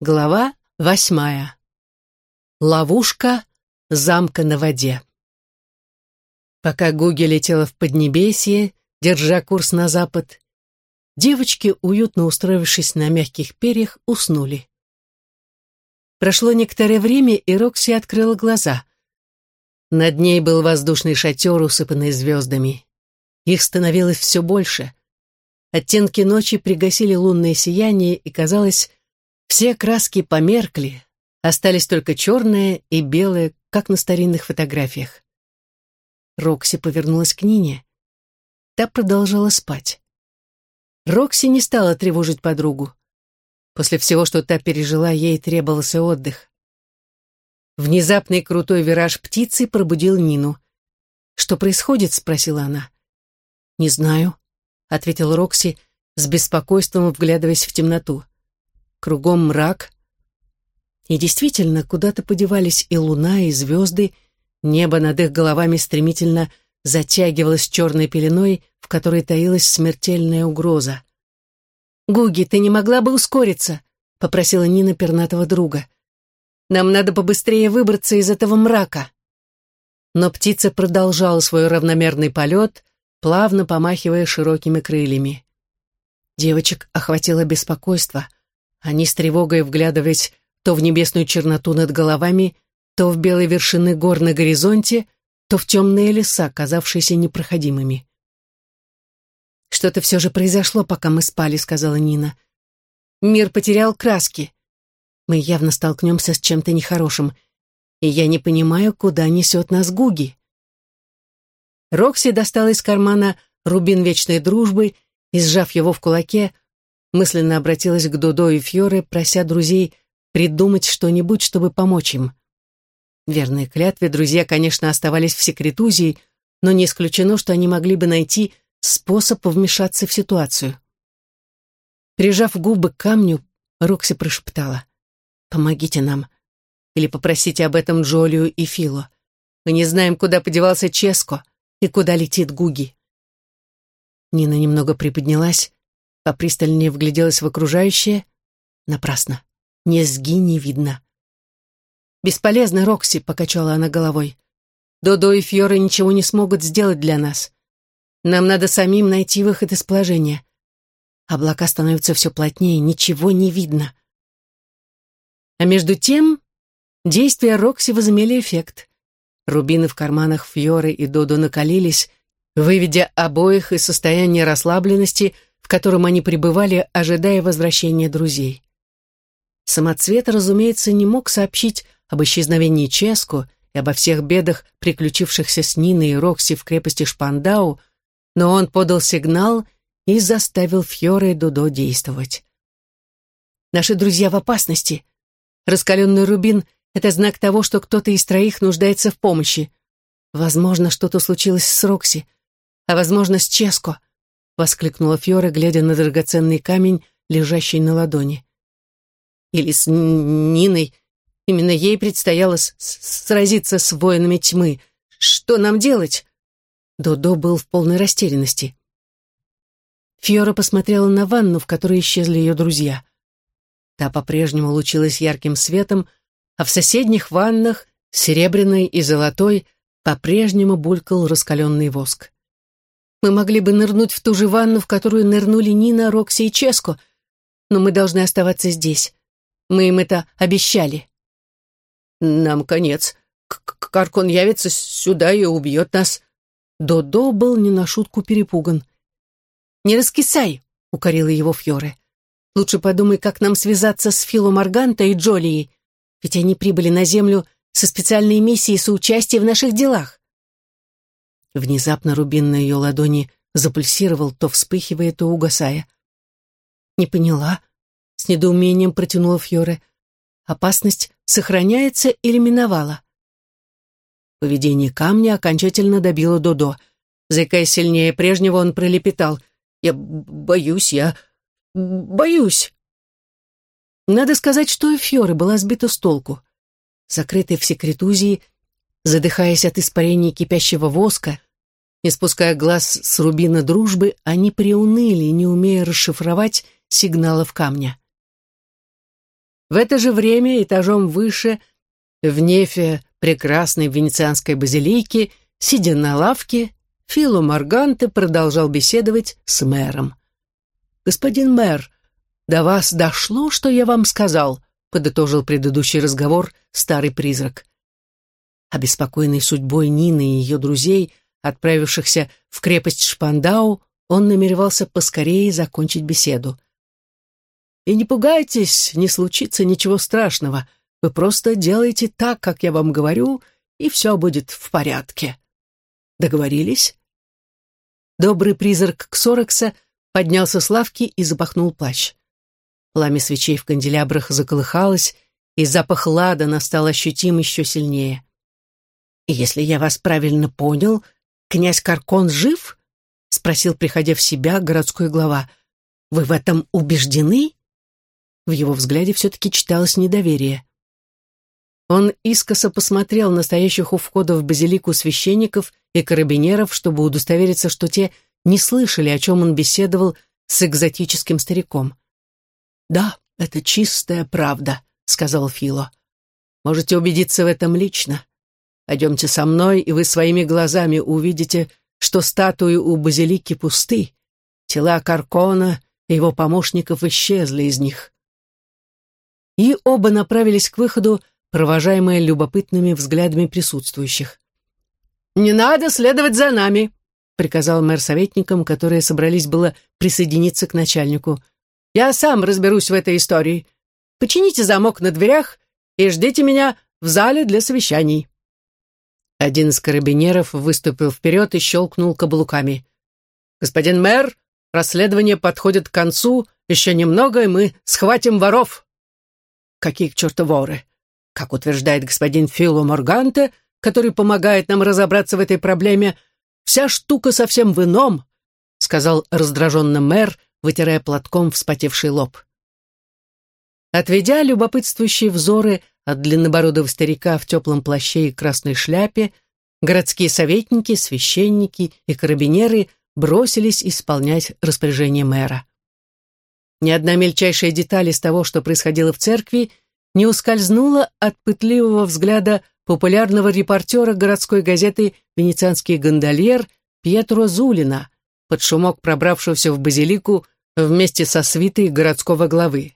Глава восьмая. Ловушка замка на воде. Пока Гуги летела в Поднебесье, держа курс на запад, девочки, уютно устроившись на мягких перьях, уснули. Прошло некоторое время, и Рокси открыла глаза. Над ней был воздушный шатер, усыпанный звездами. Их становилось все больше. Оттенки ночи пригасили лунное сияние, и казалось, все краски померкли, остались только черные и белые, как на старинных фотографиях. Рокси повернулась к Нине. Та продолжала спать. Рокси не стала тревожить подругу. После всего, что та пережила, ей требовался отдых. Внезапный крутой вираж птицы пробудил Нину. «Что происходит?» — спросила она. «Не знаю», — ответил Рокси, с беспокойством вглядываясь в темноту кругом мрак. И действительно, куда-то подевались и луна, и звезды, небо над их головами стремительно затягивалось черной пеленой, в которой таилась смертельная угроза. «Гуги, ты не могла бы ускориться?» — попросила Нина пернатого друга. «Нам надо побыстрее выбраться из этого мрака». Но птица продолжала свой равномерный полет, плавно помахивая широкими крыльями. Девочек охватило беспокойство — они с тревогой вглядывались то в небесную черноту над головами, то в белые вершины гор на горизонте, то в темные леса, казавшиеся непроходимыми. «Что-то все же произошло, пока мы спали», — сказала Нина. «Мир потерял краски. Мы явно столкнемся с чем-то нехорошим, и я не понимаю, куда несет нас Гуги». Рокси достала из кармана рубин вечной дружбы и, сжав его в кулаке, мысленно обратилась к Додо и Фьоре, прося друзей придумать что-нибудь, чтобы помочь им. Верные клятве друзья, конечно, оставались в секретузии, но не исключено, что они могли бы найти способ вмешаться в ситуацию. Прижав губы к камню, Рокси прошептала «Помогите нам» или попросите об этом Джолию и Фило. Мы не знаем, куда подевался Ческо и куда летит Гуги. Нина немного приподнялась, попристальнее вгляделась в окружающее. Напрасно. Низги не видно. «Бесполезно, Рокси», — покачала она головой. «Додо и Фьоры ничего не смогут сделать для нас. Нам надо самим найти выход из положения. Облака становятся все плотнее, ничего не видно». А между тем действия Рокси возымели эффект. Рубины в карманах Фьоры и Додо накалились, выведя обоих из состояния расслабленности — в котором они пребывали, ожидая возвращения друзей. Самоцвет, разумеется, не мог сообщить об исчезновении Ческу и обо всех бедах, приключившихся с Ниной и Рокси в крепости Шпандау, но он подал сигнал и заставил Фьоре и Дудо действовать. «Наши друзья в опасности. Раскаленный рубин — это знак того, что кто-то из троих нуждается в помощи. Возможно, что-то случилось с Рокси, а возможно, с Ческо воскликнула Фьора, глядя на драгоценный камень, лежащий на ладони. Или с Ниной. Именно ей предстояло сразиться с воинами тьмы. Что нам делать? Додо был в полной растерянности. Фьора посмотрела на ванну, в которой исчезли ее друзья. Та по-прежнему лучилась ярким светом, а в соседних ваннах, серебряной и золотой, по-прежнему булькал раскаленный воск. Мы могли бы нырнуть в ту же ванну, в которую нырнули Нина, Рокси и Ческо, но мы должны оставаться здесь. Мы им это обещали. Нам конец. К Каркон явится сюда и убьет нас. Додо был не на шутку перепуган. «Не раскисай!» — укорила его Фьоре. «Лучше подумай, как нам связаться с Фило Марганто и Джолией, ведь они прибыли на Землю со специальной миссией соучастия в наших делах. Внезапно рубин на ее ладони запульсировал, то вспыхивая, то угасая. «Не поняла», — с недоумением протянула Фьоре. «Опасность сохраняется или миновала?» Поведение камня окончательно добило Додо. Заикаясь сильнее прежнего, он пролепетал. «Я боюсь, я боюсь». Надо сказать, что Фьоре была сбита с толку. Закрытая в секретузии, задыхаясь от испарения кипящего воска, не спуская глаз с рубина дружбы, они приуныли, не умея расшифровать сигналов камня. В это же время этажом выше, в нефе прекрасной венецианской базилики, сидя на лавке, Фило Марганте продолжал беседовать с мэром. «Господин мэр, до вас дошло, что я вам сказал?» подытожил предыдущий разговор старый призрак. Обеспокоенный судьбой Нины и ее друзей, отправившихся в крепость Шпандау, он намеревался поскорее закончить беседу. «И не пугайтесь, не случится ничего страшного. Вы просто делаете так, как я вам говорю, и все будет в порядке». Договорились? Добрый призрак Ксорокса поднялся с лавки и запахнул плащ. Пламя свечей в канделябрах заколыхалось, и запах ладана стал ощутим еще сильнее. «Если я вас правильно понял, князь Каркон жив?» — спросил, приходя в себя, городской глава. «Вы в этом убеждены?» В его взгляде все-таки читалось недоверие. Он искоса посмотрел на стоящих у входа в базилику священников и карабинеров, чтобы удостовериться, что те не слышали, о чем он беседовал с экзотическим стариком. «Да, это чистая правда», — сказал Фило. «Можете убедиться в этом лично. Пойдемте со мной, и вы своими глазами увидите, что статуи у базилики пусты. Тела Каркона и его помощников исчезли из них». И оба направились к выходу, провожаемые любопытными взглядами присутствующих. «Не надо следовать за нами», — приказал мэр советникам, которые собрались было присоединиться к начальнику. «Я сам разберусь в этой истории. Почините замок на дверях и ждите меня в зале для совещаний». Один из карабинеров выступил вперед и щелкнул каблуками. «Господин мэр, расследование подходит к концу. Еще немного, и мы схватим воров». «Какие к черту воры? Как утверждает господин Фило Морганте, который помогает нам разобраться в этой проблеме, вся штука совсем в ином», сказал раздраженно мэр, вытирая платком вспотевший лоб. Отведя любопытствующие взоры от длиннобородого старика в теплом плаще и красной шляпе, городские советники, священники и карабинеры бросились исполнять распоряжение мэра. Ни одна мельчайшая деталь из того, что происходило в церкви, не ускользнула от пытливого взгляда популярного репортера городской газеты «Венецианский гондольер» Пьетро Зулина, под шумок пробравшегося в базилику вместе со свитой городского главы.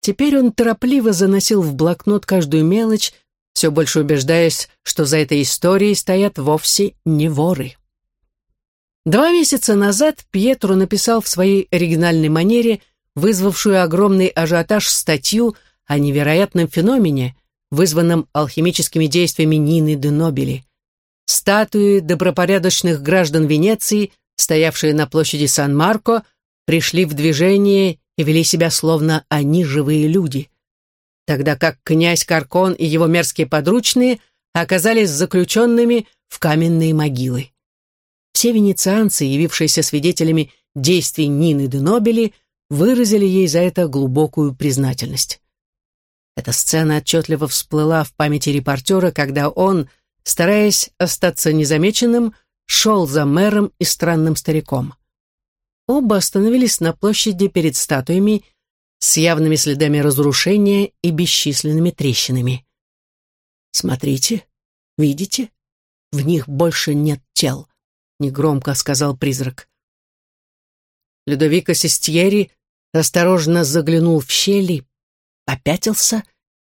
Теперь он торопливо заносил в блокнот каждую мелочь, все больше убеждаясь, что за этой историей стоят вовсе не воры. Два месяца назад Пьетро написал в своей оригинальной манере, вызвавшую огромный ажиотаж статью о невероятном феномене, вызванном алхимическими действиями Нины де Нобели. Статуи добропорядочных граждан Венеции, стоявшие на площади Сан-Марко, пришли в движение и вели себя словно они живые люди. Тогда как князь Каркон и его мерзкие подручные оказались заключенными в каменные могилы. Все венецианцы, явившиеся свидетелями действий Нины де Нобели, выразили ей за это глубокую признательность. Эта сцена отчетливо всплыла в памяти репортера, когда он, стараясь остаться незамеченным, шел за мэром и странным стариком. Оба остановились на площади перед статуями с явными следами разрушения и бесчисленными трещинами. «Смотрите, видите? В них больше нет тел», — негромко сказал призрак. Людовико Сестьери осторожно заглянул в щели, попятился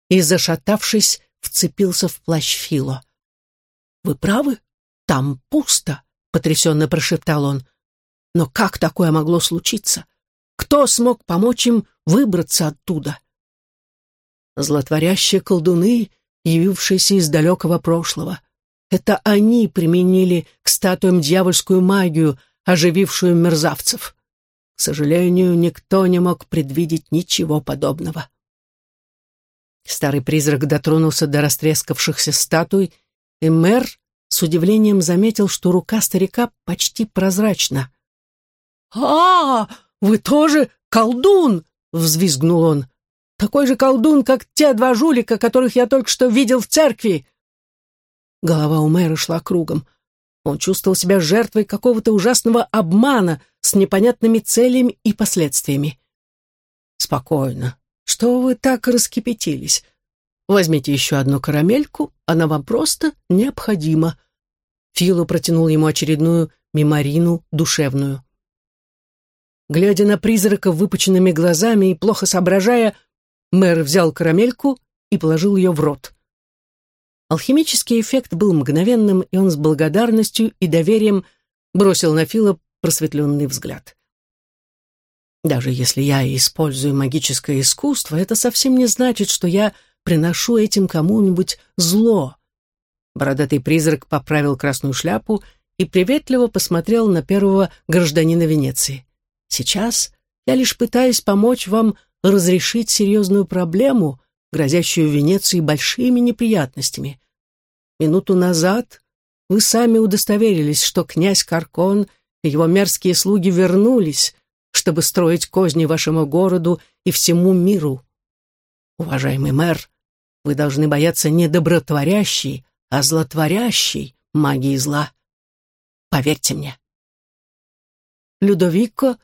и, зашатавшись, вцепился в плащ Фило. «Вы правы, там пусто», — потрясенно прошептал он. «Но как такое могло случиться? Кто смог помочь им выбраться оттуда?» Злотворящие колдуны, явившиеся из далекого прошлого. Это они применили к статуям дьявольскую магию, оживившую мерзавцев. К сожалению, никто не мог предвидеть ничего подобного. Старый призрак дотронулся до растрескавшихся статуй, и мэр с удивлением заметил, что рука старика почти прозрачна. «А, вы тоже колдун!» — взвизгнул он. «Такой же колдун, как те два жулика, которых я только что видел в церкви!» Голова у мэра шла кругом. Он чувствовал себя жертвой какого-то ужасного обмана с непонятными целями и последствиями. «Спокойно. что вы так раскипятились? Возьмите еще одну карамельку, она вам просто необходима». Филу протянул ему очередную меморину душевную. Глядя на призрака выпученными глазами и плохо соображая, мэр взял карамельку и положил ее в рот. Алхимический эффект был мгновенным, и он с благодарностью и доверием бросил на Фила просветленный взгляд. Даже если я использую магическое искусство, это совсем не значит, что я приношу этим кому-нибудь зло. Бородатый призрак поправил красную шляпу и приветливо посмотрел на первого гражданина Венеции. Сейчас я лишь пытаюсь помочь вам разрешить серьезную проблему, грозящую Венеции большими неприятностями. Минуту назад вы сами удостоверились, что князь Каркон и его мерзкие слуги вернулись, чтобы строить козни вашему городу и всему миру. Уважаемый мэр, вы должны бояться не добротворящей, а злотворящей магии зла. Поверьте мне. Людовико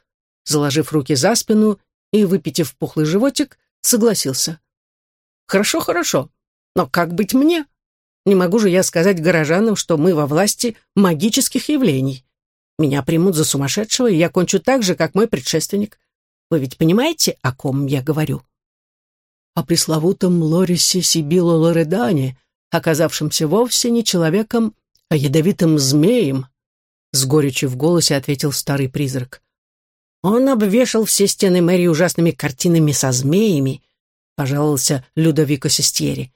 заложив руки за спину и выпитив пухлый животик, согласился. «Хорошо, хорошо, но как быть мне? Не могу же я сказать горожанам, что мы во власти магических явлений. Меня примут за сумасшедшего, и я кончу так же, как мой предшественник. Вы ведь понимаете, о ком я говорю?» О пресловутом Лорисе Сибило Лоредане, оказавшемся вовсе не человеком, а ядовитым змеем, с горечью в голосе ответил старый призрак. Он обвешал все стены мэрии ужасными картинами со змеями, пожаловался Людовико Сестьери.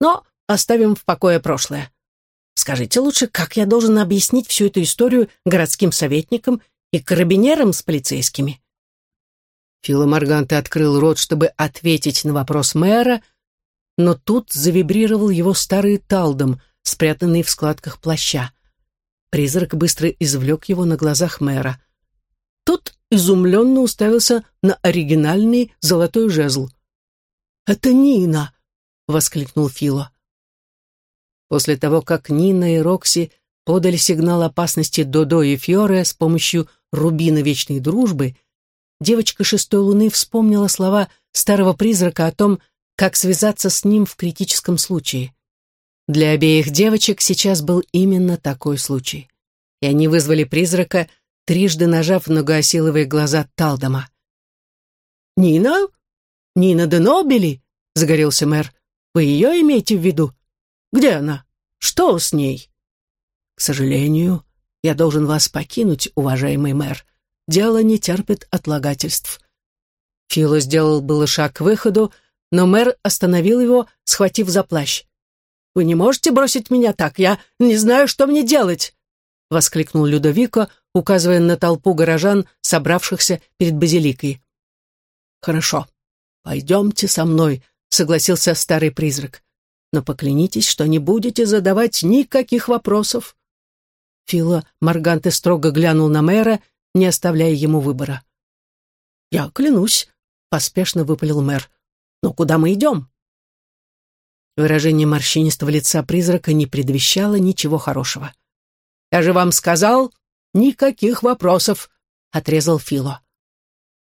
Но оставим в покое прошлое. Скажите лучше, как я должен объяснить всю эту историю городским советникам и карабинерам с полицейскими? Фило Марганте открыл рот, чтобы ответить на вопрос мэра, но тут завибрировал его старый талдом, спрятанный в складках плаща. Призрак быстро извлек его на глазах мэра. Тот изумленно уставился на оригинальный золотой жезл. «Это Нина!» — воскликнул Фило. После того, как Нина и Рокси подали сигнал опасности Додо и Фьоре с помощью рубина вечной дружбы, девочка шестой луны вспомнила слова старого призрака о том, как связаться с ним в критическом случае. Для обеих девочек сейчас был именно такой случай. И они вызвали призрака трижды нажав многоосиловые глаза Талдома. «Нина? Нина де Нобели?» — загорелся мэр. «Вы ее имеете в виду? Где она? Что с ней?» «К сожалению, я должен вас покинуть, уважаемый мэр. Дело не терпит отлагательств». Фило сделал было шаг к выходу, но мэр остановил его, схватив за плащ. «Вы не можете бросить меня так, я не знаю, что мне делать!» — воскликнул Людовико, указывая на толпу горожан, собравшихся перед базиликой. «Хорошо, пойдемте со мной», — согласился старый призрак. «Но поклянитесь, что не будете задавать никаких вопросов». Фила Марганте строго глянул на мэра, не оставляя ему выбора. «Я клянусь», — поспешно выпалил мэр. «Но куда мы идем?» Выражение морщинистого лица призрака не предвещало ничего хорошего. «Я же вам сказал, никаких вопросов», — отрезал Фило.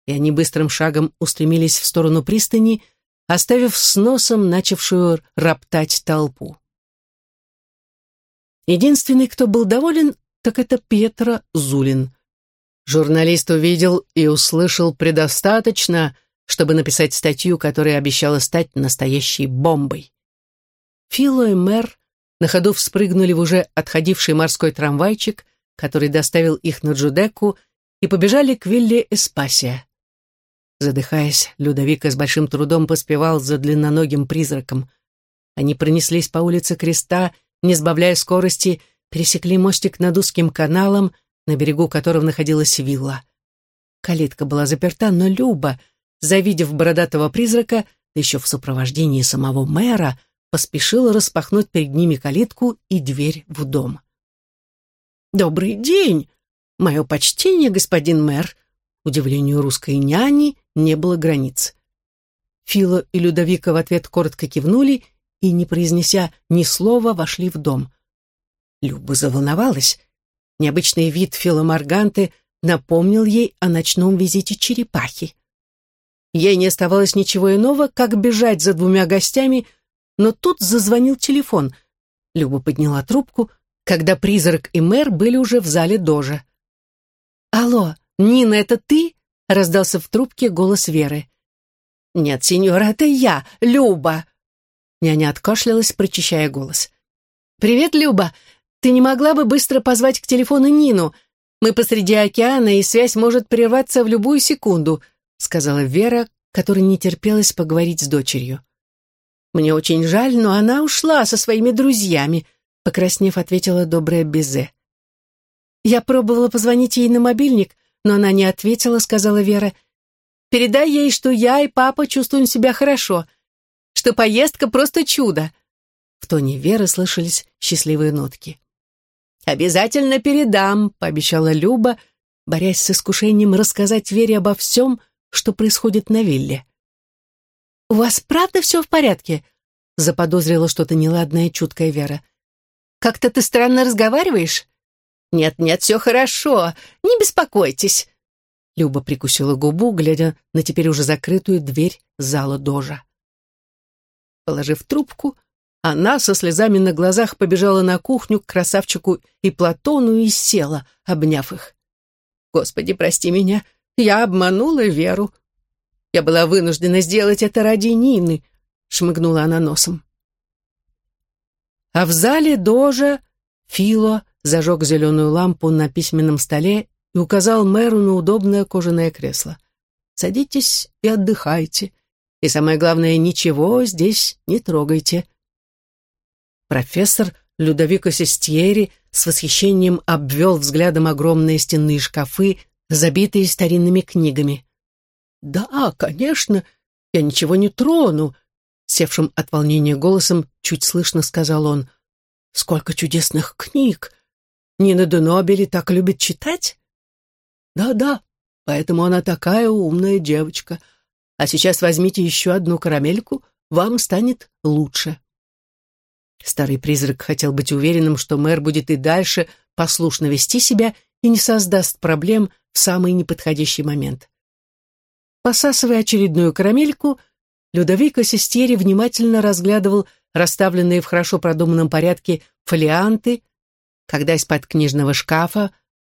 И они быстрым шагом устремились в сторону пристани, оставив с носом начавшую роптать толпу. Единственный, кто был доволен, так это Петро Зулин. Журналист увидел и услышал предостаточно, чтобы написать статью, которая обещала стать настоящей бомбой. Фило и мэр на ходу вспрыгнули в уже отходивший морской трамвайчик, который доставил их на Джудеку, и побежали к вилле Эспасия. Задыхаясь, Людовика с большим трудом поспевал за длинноногим призраком. Они пронеслись по улице Креста, не сбавляя скорости, пересекли мостик над узким каналом, на берегу которого находилась вилла. Калитка была заперта, но Люба, завидев бородатого призрака, еще в сопровождении самого мэра, поспешила распахнуть перед ними калитку и дверь в дом. «Добрый день! Мое почтение, господин мэр!» Удивлению русской няни не было границ. Фило и Людовика в ответ коротко кивнули и, не произнеся ни слова, вошли в дом. Люба заволновалась. Необычный вид Фило Марганты напомнил ей о ночном визите черепахи. Ей не оставалось ничего иного, как бежать за двумя гостями, но тут зазвонил телефон. Люба подняла трубку, когда призрак и мэр были уже в зале дожа. «Алло, Нина, это ты?» — раздался в трубке голос Веры. «Нет, сеньора, это я, Люба!» Няня откашлялась, прочищая голос. «Привет, Люба! Ты не могла бы быстро позвать к телефону Нину? Мы посреди океана, и связь может прерваться в любую секунду», сказала Вера, которой не терпелось поговорить с дочерью. «Мне очень жаль, но она ушла со своими друзьями», покраснев, ответила добрая Безе. «Я пробовала позвонить ей на мобильник, но она не ответила», сказала Вера. «Передай ей, что я и папа чувствуем себя хорошо, что поездка просто чудо». В тоне Веры слышались счастливые нотки. «Обязательно передам», — пообещала Люба, борясь с искушением рассказать Вере обо всем, что происходит на вилле. «У вас правда все в порядке?» — заподозрила что-то неладное чуткая Вера. «Как-то ты странно разговариваешь?» «Нет-нет, все хорошо, не беспокойтесь». Люба прикусила губу, глядя на теперь уже закрытую дверь зала дожа. Положив трубку, она со слезами на глазах побежала на кухню к красавчику и Платону и села, обняв их. «Господи, прости меня, я обманула Веру. Я была вынуждена сделать это ради Нины», — шмыгнула она носом. А в зале Дожа Фило зажег зеленую лампу на письменном столе и указал мэру на удобное кожаное кресло. «Садитесь и отдыхайте. И самое главное, ничего здесь не трогайте». Профессор Людовико Сестьери с восхищением обвел взглядом огромные стенные шкафы, забитые старинными книгами. «Да, конечно, я ничего не трону», — севшим от волнения голосом чуть слышно сказал он. «Сколько чудесных книг! Нина де Нобели так любит читать?» «Да-да, поэтому она такая умная девочка. А сейчас возьмите еще одну карамельку, вам станет лучше». Старый призрак хотел быть уверенным, что мэр будет и дальше послушно вести себя и не создаст проблем в самый неподходящий момент. Посасывая очередную карамельку, Людовик Сестери внимательно разглядывал расставленные в хорошо продуманном порядке фолианты, когда из-под книжного шкафа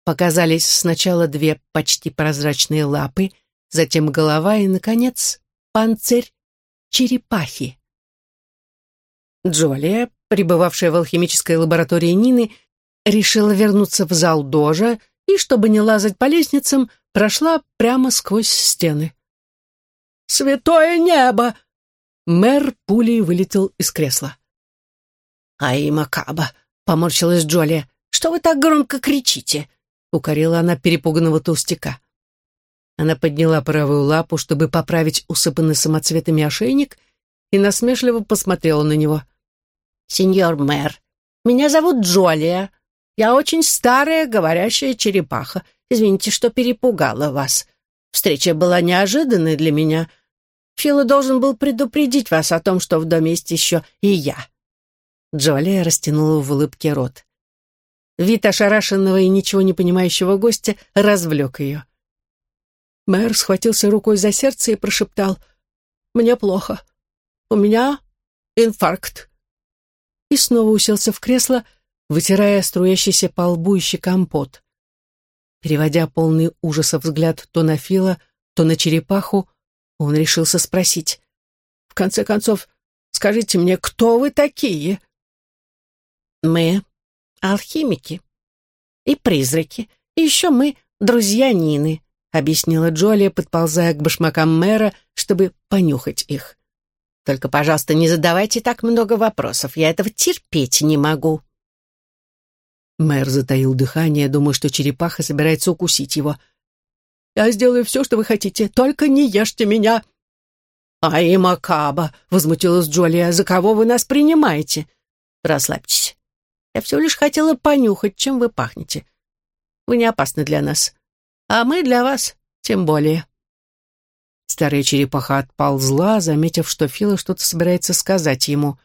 показались сначала две почти прозрачные лапы, затем голова и, наконец, панцирь черепахи. Джолия, пребывавшая в алхимической лаборатории Нины, решила вернуться в зал Дожа и, чтобы не лазать по лестницам, прошла прямо сквозь стены. «Святое небо!» Мэр пулей вылетел из кресла. «Ай, Макаба!» — поморщилась Джолия. «Что вы так громко кричите?» — укорила она перепуганного толстяка. Она подняла правую лапу, чтобы поправить усыпанный самоцветами ошейник, и насмешливо посмотрела на него сеньор мэр. Меня зовут Джолия. Я очень старая говорящая черепаха. Извините, что перепугала вас. Встреча была неожиданной для меня. Фила должен был предупредить вас о том, что в доме есть еще и я». Джолия растянула в улыбке рот. Вид ошарашенного и ничего не понимающего гостя развлек ее. Мэр схватился рукой за сердце и прошептал «Мне плохо. У меня инфаркт и снова уселся в кресло, вытирая струящийся по лбу и щекам пот. Переводя полный ужаса взгляд то на Фила, то на черепаху, он решился спросить. «В конце концов, скажите мне, кто вы такие?» «Мы алхимики и призраки, и еще мы друзья Нины», объяснила Джолия, подползая к башмакам мэра, чтобы понюхать их. Только, пожалуйста, не задавайте так много вопросов. Я этого терпеть не могу». Мэр затаил дыхание, думая, что черепаха собирается укусить его. «Я сделаю все, что вы хотите, только не ешьте меня!» «Ай, Макаба!» — возмутилась Джолия. «За кого вы нас принимаете?» «Расслабьтесь. Я всего лишь хотела понюхать, чем вы пахнете. Вы не опасны для нас, а мы для вас тем более». Старая черепаха отползла, заметив, что Фила что-то собирается сказать ему.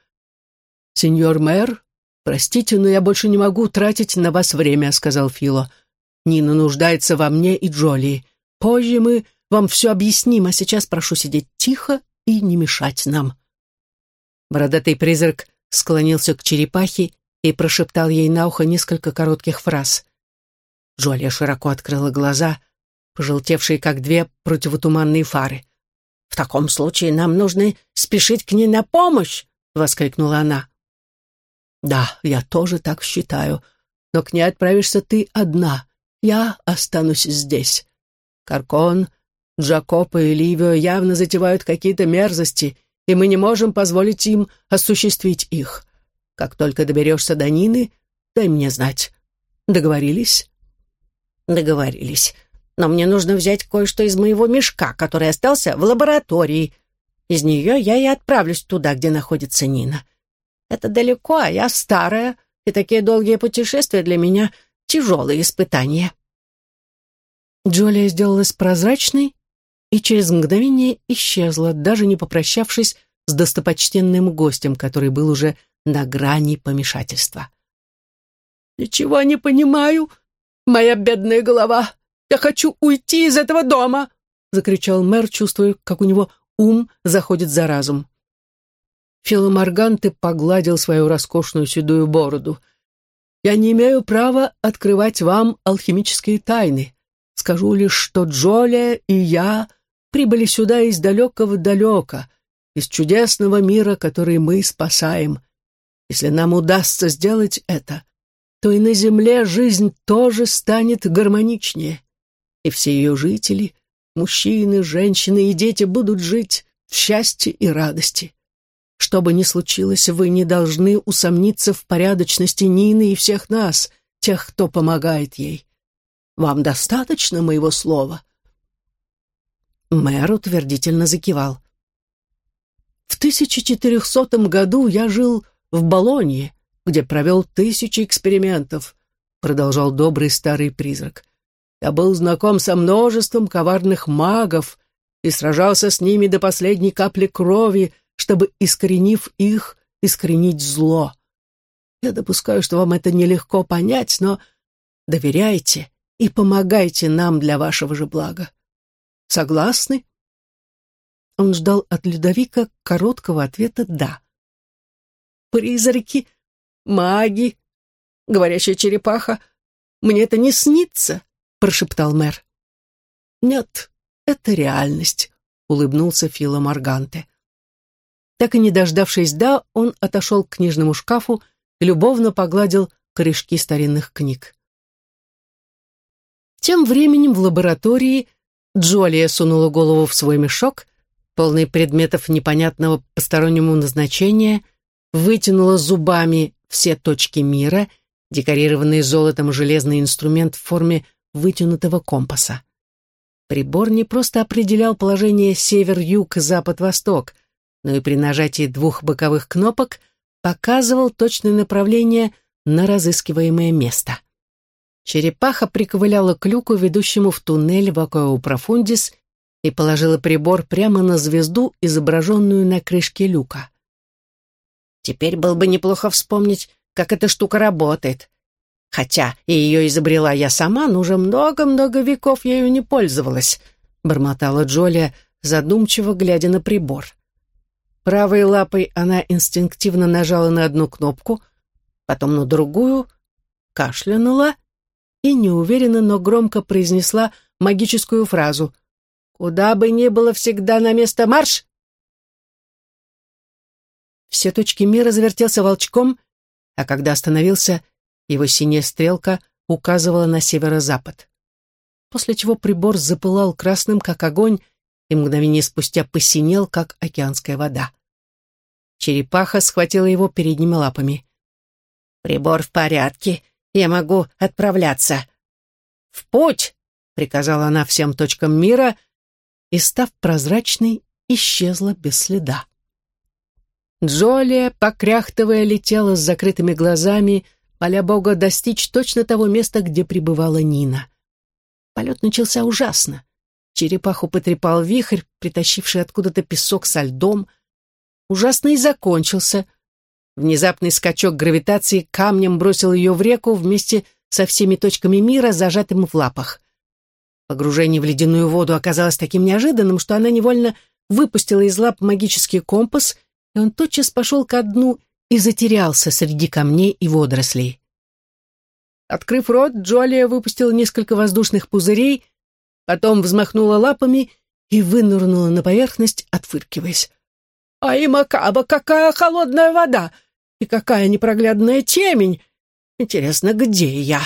«Сеньор мэр, простите, но я больше не могу тратить на вас время», — сказал Фила. «Нина нуждается во мне и Джоли. Позже мы вам все объясним, а сейчас прошу сидеть тихо и не мешать нам». Бородатый призрак склонился к черепахе и прошептал ей на ухо несколько коротких фраз. Джолия широко открыла глаза, пожелтевшие, как две противотуманные фары. «В таком случае нам нужно спешить к ней на помощь!» — воскликнула она. «Да, я тоже так считаю, но к ней отправишься ты одна. Я останусь здесь. Каркон, Джакопо и Ливио явно затевают какие-то мерзости, и мы не можем позволить им осуществить их. Как только доберешься до Нины, дай мне знать. Договорились?» «Договорились. Но мне нужно взять кое-что из моего мешка, который остался в лаборатории. Из нее я и отправлюсь туда, где находится Нина. Это далеко, а я старая, и такие долгие путешествия для меня — тяжелые испытания». Джолия сделалась прозрачной и через мгновение исчезла, даже не попрощавшись с достопочтенным гостем, который был уже на грани помешательства. «Ничего не понимаю, моя бедная голова. Я хочу уйти из этого дома!» — закричал мэр, чувствуя, как у него ум заходит за разум. Филомарганте погладил свою роскошную седую бороду. «Я не имею права открывать вам алхимические тайны. Скажу лишь, что Джолия и я прибыли сюда из далекого-далека, из чудесного мира, который мы спасаем. Если нам удастся сделать это, то и на земле жизнь тоже станет гармоничнее, и все ее жители, мужчины, женщины и дети будут жить в счастье и радости. Что бы ни случилось, вы не должны усомниться в порядочности Нины и всех нас, тех, кто помогает ей. Вам достаточно моего слова?» Мэр утвердительно закивал. В 1400 году я жил в Болонье, где провел тысячи экспериментов, продолжал добрый старый призрак. Я был знаком со множеством коварных магов и сражался с ними до последней капли крови, чтобы, искоренив их, искоренить зло. Я допускаю, что вам это нелегко понять, но доверяйте и помогайте нам для вашего же блага. Согласны?» Он ждал от Людовика короткого ответа «да». «Призраки, маги, говорящая черепаха, мне это не снится», — прошептал мэр. «Нет, это реальность», — улыбнулся Фило Марганте. Так и не дождавшись «да», он отошел к книжному шкафу и любовно погладил корешки старинных книг. Тем временем в лаборатории Джолия сунула голову в свой мешок, полный предметов непонятного постороннему назначения, вытянула зубами все точки мира, декорированный золотом железный инструмент в форме вытянутого компаса. Прибор не просто определял положение север-юг, запад-восток, но и при нажатии двух боковых кнопок показывал точное направление на разыскиваемое место. Черепаха приковыляла к ведущему в туннель в Акоу Профундис, и положила прибор прямо на звезду, изображенную на крышке люка. Теперь было бы неплохо вспомнить, как эта штука работает. Хотя и ее изобрела я сама, но уже много-много веков ею не пользовалась, бормотала Джолия, задумчиво глядя на прибор. Правой лапой она инстинктивно нажала на одну кнопку, потом на другую, кашлянула — и неуверенно, но громко произнесла магическую фразу «Куда бы ни было, всегда на место марш!» Все точки мира завертелся волчком, а когда остановился, его синяя стрелка указывала на северо-запад. После чего прибор запылал красным, как огонь, и мгновение спустя посинел, как океанская вода. Черепаха схватила его передними лапами. «Прибор в порядке я могу отправляться. В путь, приказала она всем точкам мира, и, став прозрачной, исчезла без следа. Джолия, покряхтывая, летела с закрытыми глазами, моля Бога достичь точно того места, где пребывала Нина. Полет начался ужасно. Черепаху потрепал вихрь, притащивший откуда-то песок со льдом. Ужасно и закончился — Внезапный скачок гравитации камнем бросил ее в реку вместе со всеми точками мира, зажатым в лапах. Погружение в ледяную воду оказалось таким неожиданным, что она невольно выпустила из лап магический компас, и он тотчас пошел ко дну и затерялся среди камней и водорослей. Открыв рот, Джолия выпустила несколько воздушных пузырей, потом взмахнула лапами и вынырнула на поверхность, отфыркиваясь. «Ай, Макаба, какая холодная вода! И какая непроглядная темень! Интересно, где я?»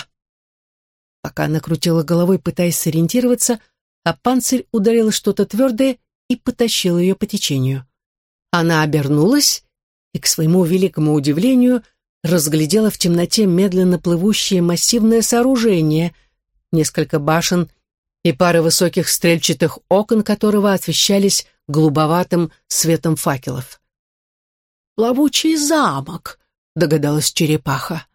Пока она крутила головой, пытаясь сориентироваться, а панцирь ударил что-то твердое и потащил ее по течению. Она обернулась и, к своему великому удивлению, разглядела в темноте медленно плывущее массивное сооружение, несколько башен и пары высоких стрельчатых окон которого освещались голубоватым светом факелов. «Плавучий замок», — догадалась черепаха.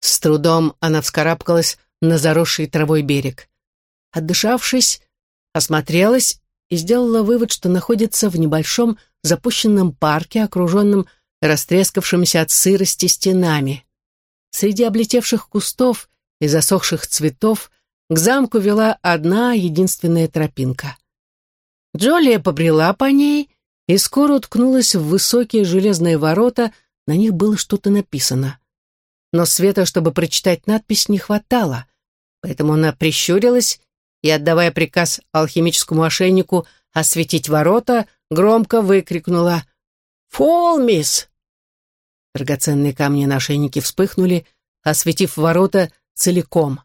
С трудом она вскарабкалась на заросший травой берег. Отдышавшись, осмотрелась и сделала вывод, что находится в небольшом запущенном парке, окруженном растрескавшимися от сырости стенами. Среди облетевших кустов и засохших цветов к замку вела одна единственная тропинка. Джолия побрела по ней и скоро уткнулась в высокие железные ворота, на них было что-то написано. Но света, чтобы прочитать надпись, не хватало, поэтому она прищурилась и, отдавая приказ алхимическому ошейнику осветить ворота, громко выкрикнула «Фолмис!». Драгоценные камни на ошейнике вспыхнули, осветив ворота целиком.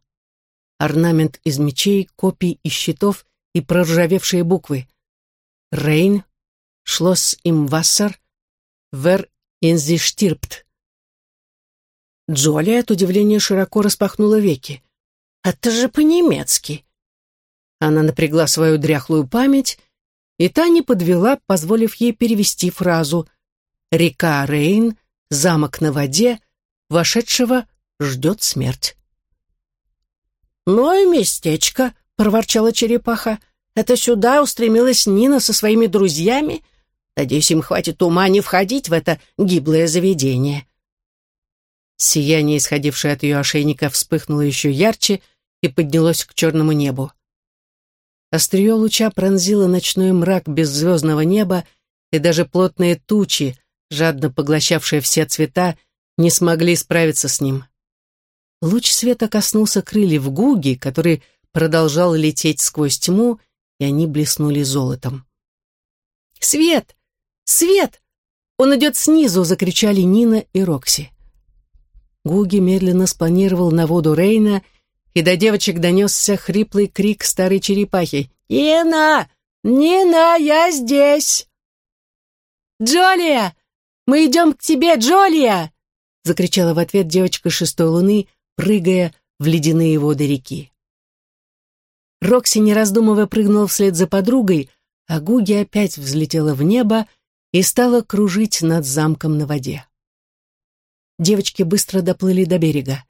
Орнамент из мечей, копий и щитов и проржавевшие буквы. «Рейн», «Шлосс им Вассер», «Вер инзи штирпт». Джоли от удивления широко распахнула веки. «Это же по-немецки!» Она напрягла свою дряхлую память, и та не подвела, позволив ей перевести фразу «Река Рейн, замок на воде, вошедшего ждет смерть». «Ну и местечко», — проворчала черепаха. «Это сюда устремилась Нина со своими друзьями? Надеюсь, им хватит ума не входить в это гиблое заведение». Сияние, исходившее от ее ошейника, вспыхнуло еще ярче и поднялось к черному небу. Острие луча пронзило ночной мрак беззвездного неба, и даже плотные тучи, жадно поглощавшие все цвета, не смогли справиться с ним. Луч света коснулся крыльев Гуги, который продолжал лететь сквозь тьму, и они блеснули золотом. «Свет! Свет! Он идет снизу!» — закричали Нина и Рокси. Гуги медленно спланировал на воду Рейна — и до девочек донесся хриплый крик старой черепахи. «Нина! Нина, я здесь!» «Джолия! Мы идем к тебе, Джолия!» закричала в ответ девочка шестой луны, прыгая в ледяные воды реки. Рокси, не раздумывая, прыгнула вслед за подругой, а Гуги опять взлетела в небо и стала кружить над замком на воде. Девочки быстро доплыли до берега.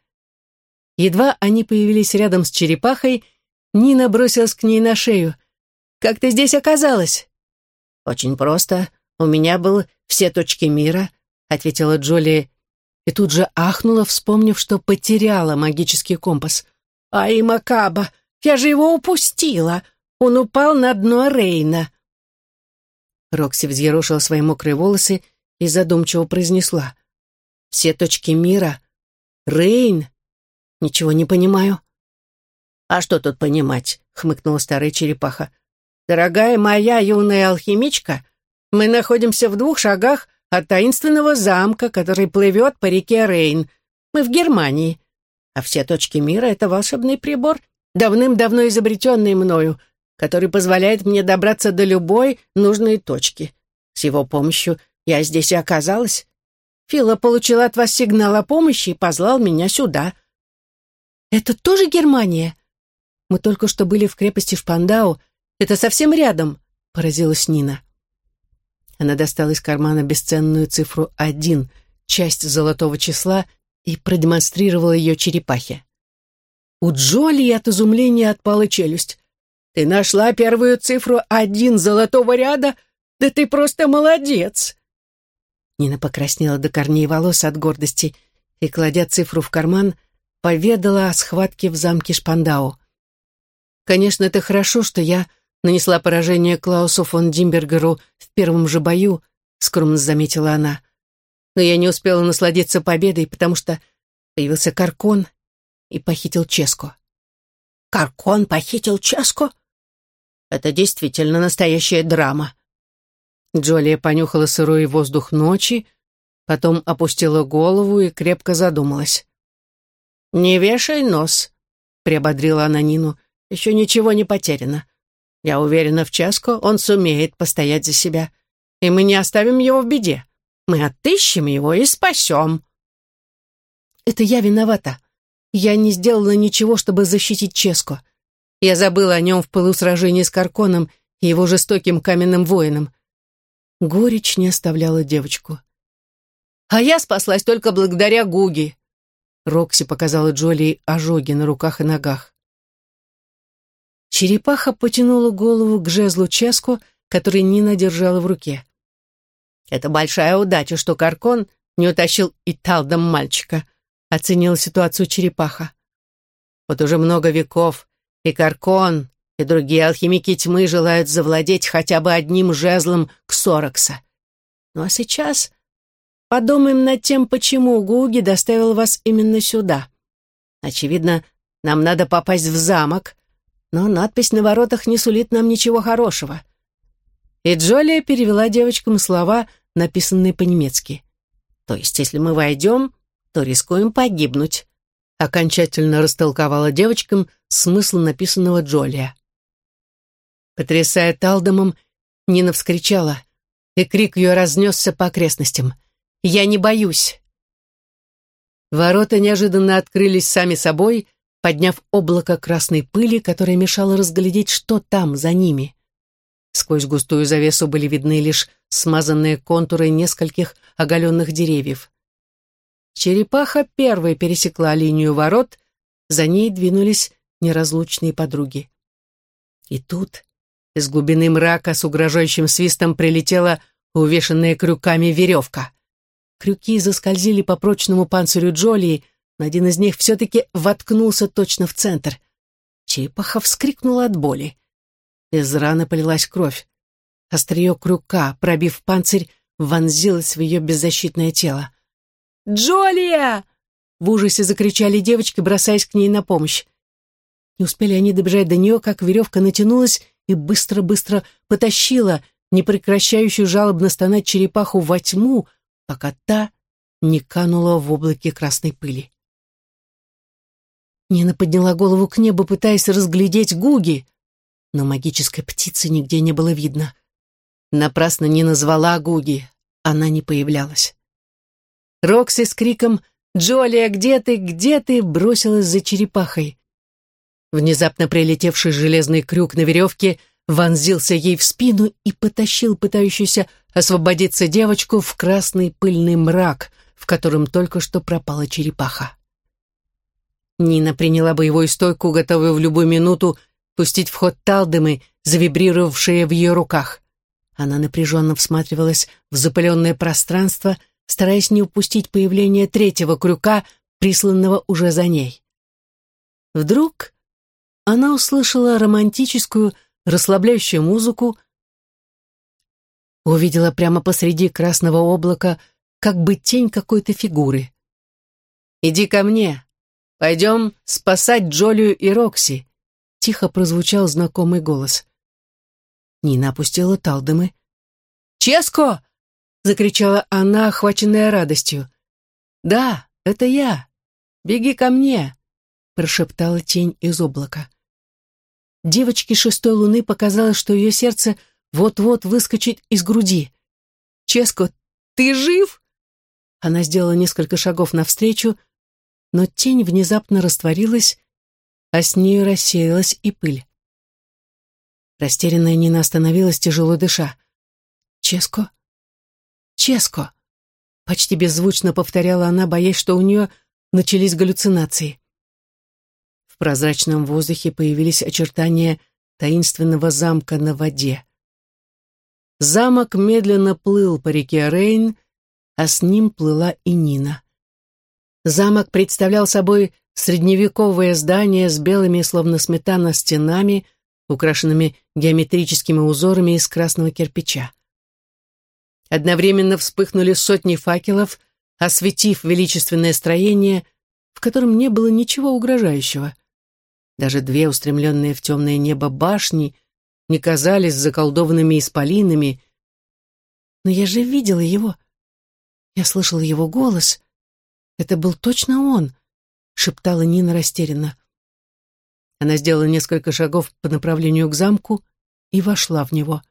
Едва они появились рядом с черепахой, Нина бросилась к ней на шею. «Как ты здесь оказалась?» «Очень просто. У меня был все точки мира», — ответила Джоли, и тут же ахнула, вспомнив, что потеряла магический компас. «Ай, Макаба, я же его упустила! Он упал на дно Рейна!» Рокси взъерошила свои мокрые волосы и задумчиво произнесла. «Все точки мира? Рейн? Ничего не понимаю». «А что тут понимать?» — хмыкнула старая черепаха. «Дорогая моя юная алхимичка, мы находимся в двух шагах от таинственного замка, который плывет по реке Рейн. Мы в Германии. А все точки мира — это волшебный прибор, давным-давно изобретенный мною, который позволяет мне добраться до любой нужной точки. С его помощью я здесь и оказалась. Фила получил от вас сигнал о помощи и позвал меня сюда. «Это тоже Германия? Мы только что были в крепости Шпандау. Это совсем рядом», — поразилась Нина. Она достала из кармана бесценную цифру один, часть золотого числа, и продемонстрировала ее черепахе. У Джоли от изумления отпала челюсть. «Ты нашла первую цифру один золотого ряда? Да ты просто молодец!» Нина покраснела до корней волос от гордости и, кладя цифру в карман, — поведала о схватке в замке Шпандау. Конечно, это хорошо, что я нанесла поражение Клаусу фон Димбергеру в первом же бою, скромно заметила она. Но я не успела насладиться победой, потому что появился Каркон и похитил Ческу. Каркон похитил Ческу? Это действительно настоящая драма. Джолия понюхала сырой воздух ночи, потом опустила голову и крепко задумалась. «Не вешай нос», — приободрила она Нину. «Еще ничего не потеряно. Я уверена в Ческо, он сумеет постоять за себя. И мы не оставим его в беде. Мы отыщем его и спасем». «Это я виновата. Я не сделала ничего, чтобы защитить Ческо. Я забыла о нем в пылу сражения с Карконом и его жестоким каменным воином. Горечь не оставляла девочку. «А я спаслась только благодаря Гуги», Рокси показала Джоли ожоги на руках и ногах. Черепаха потянула голову к жезлу Ческу, который Нина держала в руке. «Это большая удача, что Каркон не утащил и талдом мальчика», оценила ситуацию черепаха. «Вот уже много веков и Каркон, и другие алхимики тьмы желают завладеть хотя бы одним жезлом Ксорокса. Ну а сейчас Подумаем над тем, почему Гуги доставил вас именно сюда. Очевидно, нам надо попасть в замок, но надпись на воротах не сулит нам ничего хорошего. И Джолия перевела девочкам слова, написанные по-немецки. То есть, если мы войдем, то рискуем погибнуть. Окончательно растолковала девочкам смысл написанного Джолия. Потрясая талдомом, Нина вскричала, и крик ее разнесся по окрестностям — я не боюсь. Ворота неожиданно открылись сами собой, подняв облако красной пыли, которое мешало разглядеть, что там, за ними. Сквозь густую завесу были видны лишь смазанные контуры нескольких оголенных деревьев. Черепаха первой пересекла линию ворот, за ней двинулись неразлучные подруги. И тут из глубины мрака с угрожающим свистом прилетела увешанная крюками веревка. Крюки заскользили по прочному панцирю Джолии, но один из них все-таки воткнулся точно в центр. Черепаха вскрикнула от боли. Из раны полилась кровь. Острие крюка, пробив панцирь, вонзилось в ее беззащитное тело. «Джолия!» — в ужасе закричали девочки, бросаясь к ней на помощь. Не успели они добежать до нее, как веревка натянулась и быстро-быстро потащила непрекращающую жалобно стонать черепаху во тьму, пока та не канула в облаке красной пыли. Нина подняла голову к небу, пытаясь разглядеть Гуги, но магической птицы нигде не было видно. Напрасно не назвала Гуги, она не появлялась. Рокси с криком «Джолия, где ты, где ты?» бросилась за черепахой. Внезапно прилетевший железный крюк на веревке вонзился ей в спину и потащил пытающуюся освободиться девочку в красный пыльный мрак, в котором только что пропала черепаха. Нина приняла боевую стойку, готовая в любую минуту пустить в ход талдымы, завибрировавшие в ее руках. Она напряженно всматривалась в запыленное пространство, стараясь не упустить появление третьего крюка, присланного уже за ней. Вдруг она услышала романтическую, расслабляющую музыку, увидела прямо посреди красного облака как бы тень какой-то фигуры. «Иди ко мне. Пойдем спасать Джолию и Рокси», — тихо прозвучал знакомый голос. Нина опустила талдымы. «Ческо!» — закричала она, охваченная радостью. «Да, это я. Беги ко мне!» — прошептала тень из облака. Девочке шестой луны показалось, что ее сердце вот-вот выскочит из груди. «Ческо, ты жив?» Она сделала несколько шагов навстречу, но тень внезапно растворилась, а с нею рассеялась и пыль. Растерянная Нина остановилась, тяжело дыша. «Ческо? Ческо!» Почти беззвучно повторяла она, боясь, что у нее начались галлюцинации прозрачном воздухе появились очертания таинственного замка на воде. Замок медленно плыл по реке Рейн, а с ним плыла и Нина. Замок представлял собой средневековое здание с белыми, словно сметана, стенами, украшенными геометрическими узорами из красного кирпича. Одновременно вспыхнули сотни факелов, осветив величественное строение, в котором не было ничего угрожающего. Даже две устремленные в темное небо башни не казались заколдованными исполинами. Но я же видела его. Я слышала его голос. Это был точно он, шептала Нина растерянно. Она сделала несколько шагов по направлению к замку и вошла в него.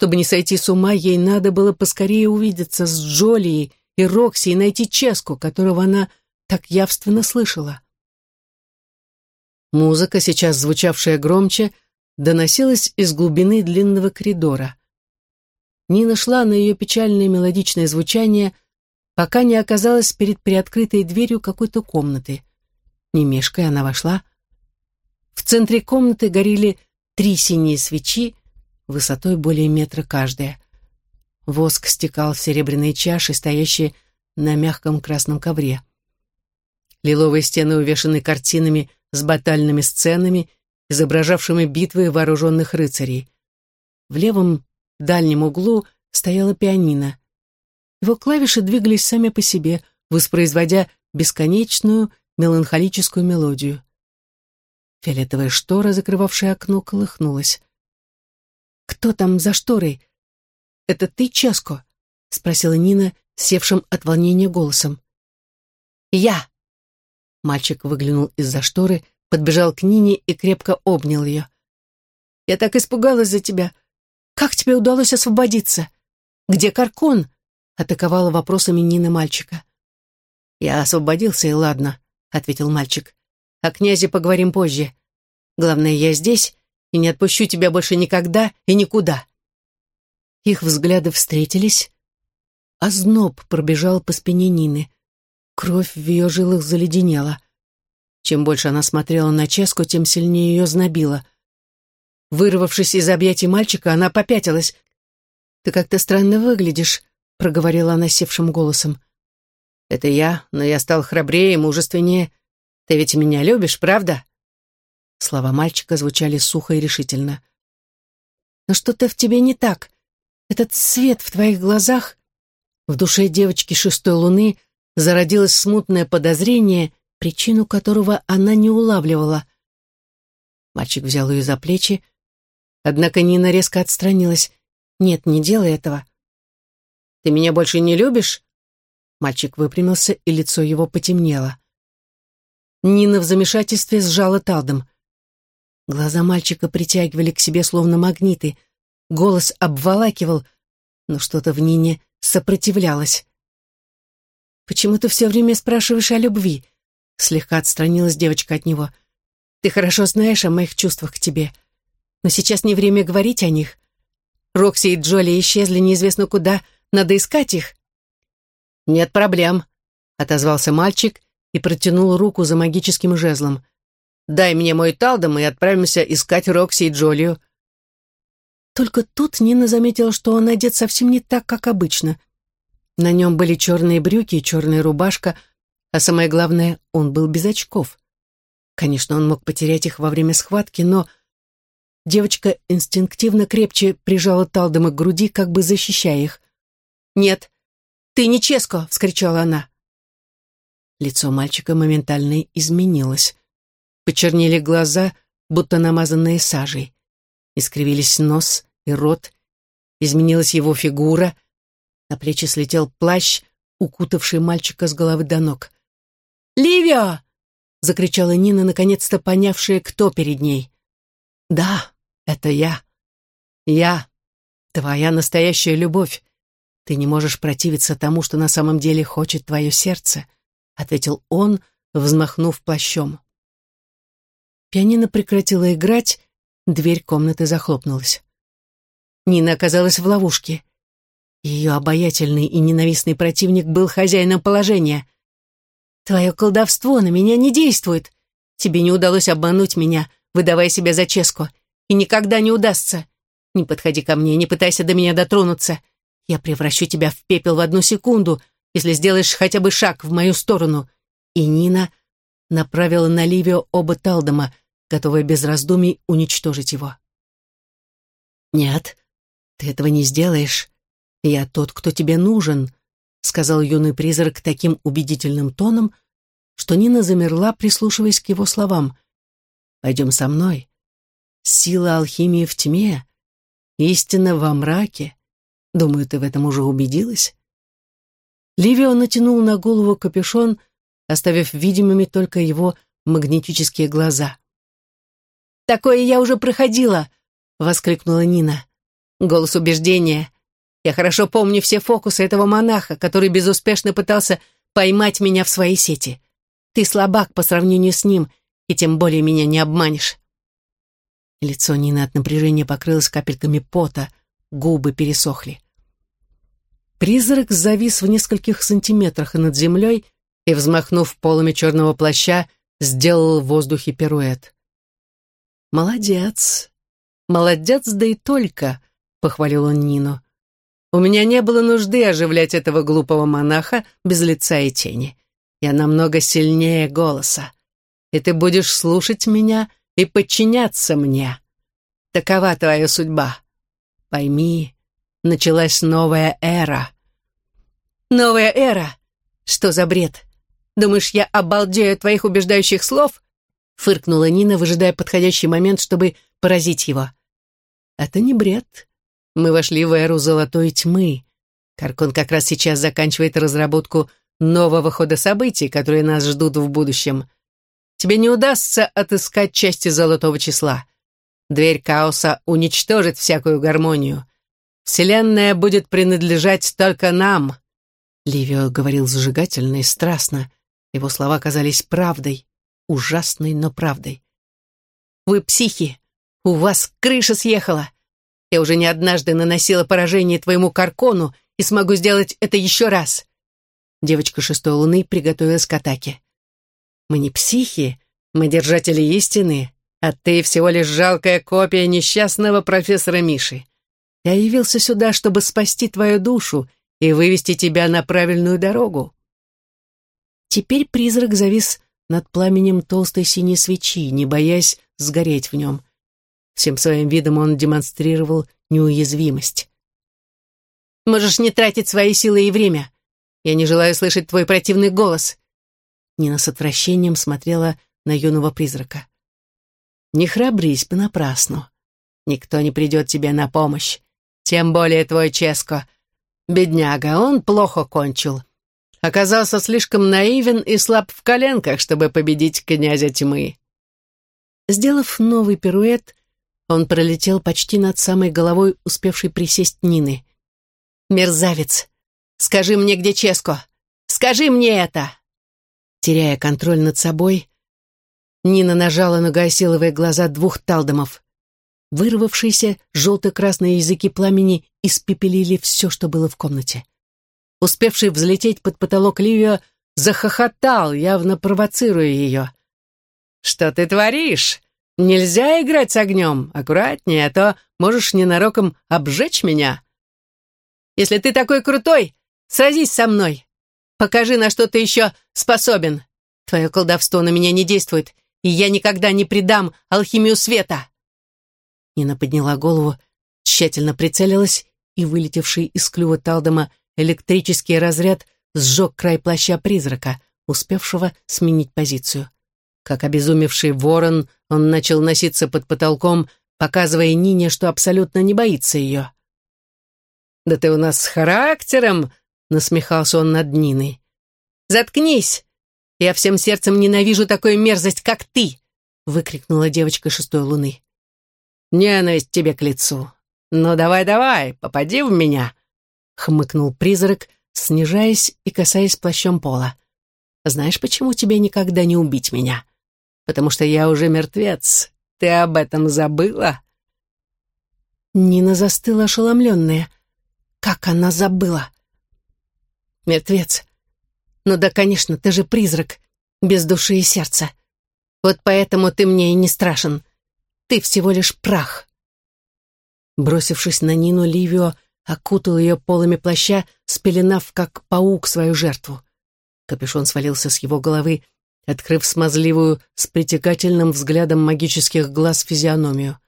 Чтобы не сойти с ума, ей надо было поскорее увидеться с Джолией и Рокси и найти Ческу, которого она так явственно слышала. Музыка, сейчас звучавшая громче, доносилась из глубины длинного коридора. Нина шла на ее печальное мелодичное звучание, пока не оказалась перед приоткрытой дверью какой-то комнаты. Не мешкая, она вошла. В центре комнаты горели три синие свечи, высотой более метра каждая. Воск стекал в серебряные чаши, стоящие на мягком красном ковре. Лиловые стены увешаны картинами с батальными сценами, изображавшими битвы вооруженных рыцарей. В левом дальнем углу стояла пианино. Его клавиши двигались сами по себе, воспроизводя бесконечную меланхолическую мелодию. Фиолетовая штора, закрывавшая окно, колыхнулась. «Кто там за шторой? Это ты, Ческо?» — спросила Нина, севшим от волнения голосом. «Я!» Мальчик выглянул из-за шторы, подбежал к Нине и крепко обнял ее. «Я так испугалась за тебя. Как тебе удалось освободиться? Где Каркон?» — атаковала вопросами Нина мальчика. «Я освободился, и ладно», — ответил мальчик. «О князе поговорим позже. Главное, я здесь и не отпущу тебя больше никогда и никуда». Их взгляды встретились, а зноб пробежал по спине Нины. Кровь в ее жилах заледенела. Чем больше она смотрела на Ческу, тем сильнее ее знобило. Вырвавшись из объятий мальчика, она попятилась. «Ты как-то странно выглядишь», — проговорила она севшим голосом. «Это я, но я стал храбрее и мужественнее. Ты ведь меня любишь, правда?» Слова мальчика звучали сухо и решительно. «Но что-то в тебе не так. Этот свет в твоих глазах...» В душе девочки шестой луны зародилось смутное подозрение, причину которого она не улавливала. Мальчик взял ее за плечи, однако Нина резко отстранилась. «Нет, не делай этого». «Ты меня больше не любишь?» Мальчик выпрямился, и лицо его потемнело. Нина в замешательстве сжала талдом. Глаза мальчика притягивали к себе словно магниты. Голос обволакивал, но что-то в Нине сопротивлялось. «Почему ты все время спрашиваешь о любви?» Слегка отстранилась девочка от него. «Ты хорошо знаешь о моих чувствах к тебе. Но сейчас не время говорить о них. Рокси и Джоли исчезли неизвестно куда. Надо искать их». «Нет проблем», — отозвался мальчик и протянул руку за магическим жезлом. Дай мне мой талдом и отправимся искать Рокси и Джолию». Только тут Нина заметила, что он одет совсем не так, как обычно. На нем были черные брюки и черная рубашка, а самое главное, он был без очков. Конечно, он мог потерять их во время схватки, но... Девочка инстинктивно крепче прижала Талдома к груди, как бы защищая их. «Нет, ты не Ческо!» — вскричала она. Лицо мальчика моментально изменилось. Почернели глаза, будто намазанные сажей. Искривились нос и рот. Изменилась его фигура. На плечи слетел плащ, укутавший мальчика с головы до ног. «Ливия!» — закричала Нина, наконец-то понявшая, кто перед ней. «Да, это я. Я, твоя настоящая любовь. Ты не можешь противиться тому, что на самом деле хочет твое сердце», — ответил он, взмахнув плащом. Пианино прекратило играть, дверь комнаты захлопнулась. Нина оказалась в ловушке. Ее обаятельный и ненавистный противник был хозяином положения. «Твое колдовство на меня не действует. Тебе не удалось обмануть меня, выдавая себя за Ческу. И никогда не удастся. Не подходи ко мне, не пытайся до меня дотронуться. Я превращу тебя в пепел в одну секунду, если сделаешь хотя бы шаг в мою сторону». И Нина направила на Ливио оба Талдома, готовая без раздумий уничтожить его. «Нет, ты этого не сделаешь. Я тот, кто тебе нужен», — сказал юный призрак таким убедительным тоном, что Нина замерла, прислушиваясь к его словам. «Пойдем со мной. Сила алхимии в тьме, истина во мраке. Думаю, ты в этом уже убедилась?» Ливио натянул на голову капюшон, оставив видимыми только его магнетические глаза. «Такое я уже проходила!» — воскликнула Нина. Голос убеждения. Я хорошо помню все фокусы этого монаха, который безуспешно пытался поймать меня в свои сети. Ты слабак по сравнению с ним, и тем более меня не обманешь. Лицо Нины от напряжения покрылось капельками пота, губы пересохли. Призрак завис в нескольких сантиметрах над землей и, взмахнув полами черного плаща, сделал в воздухе пируэт. «Молодец! Молодец, да и только!» — похвалил он Нину. «У меня не было нужды оживлять этого глупого монаха без лица и тени. Я намного сильнее голоса. И ты будешь слушать меня и подчиняться мне. Такова твоя судьба. Пойми, началась новая эра». «Новая эра? Что за бред? Думаешь, я обалдею от твоих убеждающих слов?» Фыркнула Нина, выжидая подходящий момент, чтобы поразить его. «Это не бред. Мы вошли в эру золотой тьмы. Каркон как раз сейчас заканчивает разработку нового хода событий, которые нас ждут в будущем. Тебе не удастся отыскать части золотого числа. Дверь хаоса уничтожит всякую гармонию. Вселенная будет принадлежать только нам. Ливио говорил зажигательно и страстно. Его слова казались правдой, ужасной, но правдой. «Вы психи! У вас крыша съехала! Я уже не однажды наносила поражение твоему каркону и смогу сделать это еще раз!» Девочка шестой луны приготовилась к атаке. «Мы не психи, мы держатели истины, а ты всего лишь жалкая копия несчастного профессора Миши. Я явился сюда, чтобы спасти твою душу и вывести тебя на правильную дорогу. Теперь призрак завис над пламенем толстой синей свечи, не боясь сгореть в нем. Всем своим видом он демонстрировал неуязвимость. «Можешь не тратить свои силы и время. Я не желаю слышать твой противный голос». Нина с отвращением смотрела на юного призрака. «Не храбрись понапрасну. Никто не придет тебе на помощь. Тем более твой Ческо — Бедняга, он плохо кончил. Оказался слишком наивен и слаб в коленках, чтобы победить князя тьмы. Сделав новый пируэт, он пролетел почти над самой головой успевшей присесть Нины. «Мерзавец! Скажи мне, где Ческо! Скажи мне это!» Теряя контроль над собой, Нина нажала на гасиловые глаза двух талдомов. Вырвавшиеся желто-красные языки пламени испепелили все, что было в комнате. Успевший взлететь под потолок Ливио захохотал, явно провоцируя ее. «Что ты творишь? Нельзя играть с огнем. Аккуратнее, а то можешь ненароком обжечь меня». «Если ты такой крутой, сразись со мной. Покажи, на что ты еще способен. Твое колдовство на меня не действует, и я никогда не предам алхимию света». Нина подняла голову, тщательно прицелилась, и вылетевший из клюва Талдома электрический разряд сжег край плаща призрака, успевшего сменить позицию. Как обезумевший ворон, он начал носиться под потолком, показывая Нине, что абсолютно не боится ее. «Да ты у нас с характером!» — насмехался он над Ниной. «Заткнись! Я всем сердцем ненавижу такую мерзость, как ты!» — выкрикнула девочка шестой луны. «Ненависть тебе к лицу. Ну давай-давай, попади в меня!» — хмыкнул призрак, снижаясь и касаясь плащом пола. «Знаешь, почему тебе никогда не убить меня? Потому что я уже мертвец. Ты об этом забыла?» Нина застыла ошеломленная. Как она забыла? «Мертвец? Ну да, конечно, ты же призрак, без души и сердца. Вот поэтому ты мне и не страшен. Ты всего лишь прах. Бросившись на Нину, Ливио окутал ее полами плаща, спеленав, как паук, свою жертву. Капюшон свалился с его головы, открыв смазливую с притекательным взглядом магических глаз физиономию.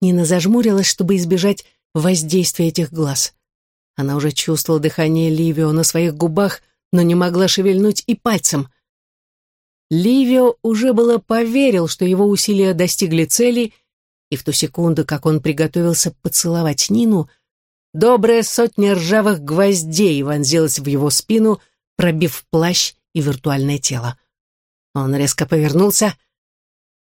Нина зажмурилась, чтобы избежать воздействия этих глаз. Она уже чувствовала дыхание Ливио на своих губах, но не могла шевельнуть и пальцем. Ливио уже было поверил, что его усилия достигли цели, и в ту секунду, как он приготовился поцеловать Нину, добрая сотня ржавых гвоздей вонзилась в его спину, пробив плащ и виртуальное тело. Он резко повернулся.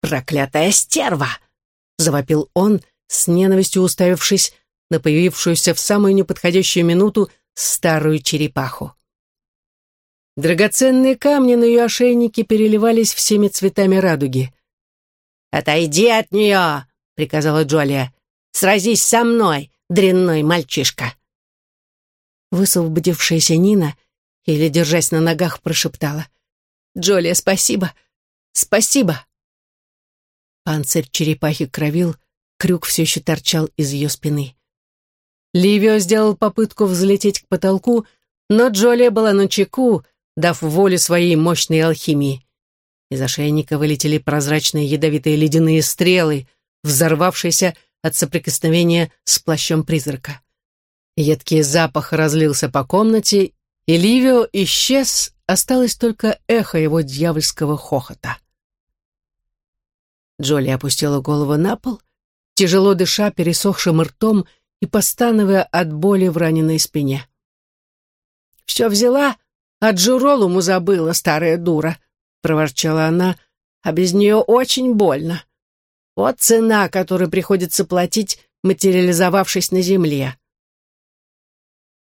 «Проклятая стерва!» — завопил он, с ненавистью уставившись на появившуюся в самую неподходящую минуту старую черепаху. Драгоценные камни на ее ошейнике переливались всеми цветами радуги. «Отойди от нее!» — приказала Джолия. «Сразись со мной, дрянной мальчишка!» Высвободившаяся Нина, или, держась на ногах, прошептала. «Джолия, спасибо! Спасибо!» Панцирь черепахи кровил, крюк все еще торчал из ее спины. Ливио сделал попытку взлететь к потолку, но Джолия была на чеку, дав волю своей мощной алхимии. Из ошейника вылетели прозрачные ядовитые ледяные стрелы, взорвавшиеся от соприкосновения с плащом призрака. Едкий запах разлился по комнате, и Ливио исчез, осталось только эхо его дьявольского хохота. Джоли опустила голову на пол, тяжело дыша пересохшим ртом и постановая от боли в раненой спине. «Все взяла, а Джуролуму забыла, старая дура», — проворчала она, «а без нее очень больно. Вот цена, которую приходится платить, материализовавшись на земле».